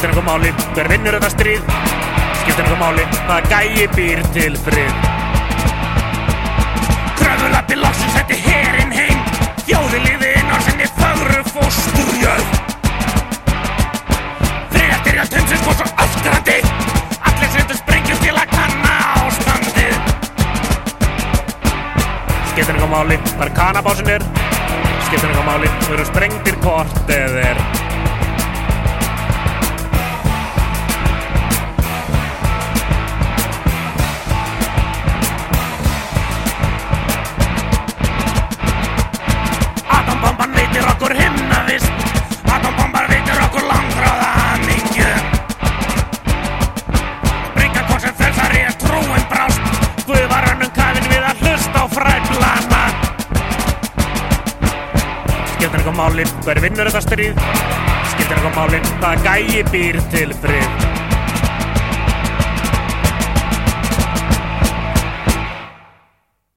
einhver máli, hver vinnur þetta stríð. Skiptir einhver máli, hvaða gæi býr til frið. Kröfulappi loksins setti herinn heim. Þjóði liði inn á sinni fögru fósturjöð Friðarstyrjald hundsins fór svo öskrandi. Allir sendu sprengjum til að kanna ástandið. Skiptir einhver máli, hvar kanabásin er. Skiptir einhver máli, þau eru sprengtir hvort eð er fræflana Skiptir einhver máli, hver vinnur þetta stríð. Skiptir einhver máli, hvaða gæi býr til frið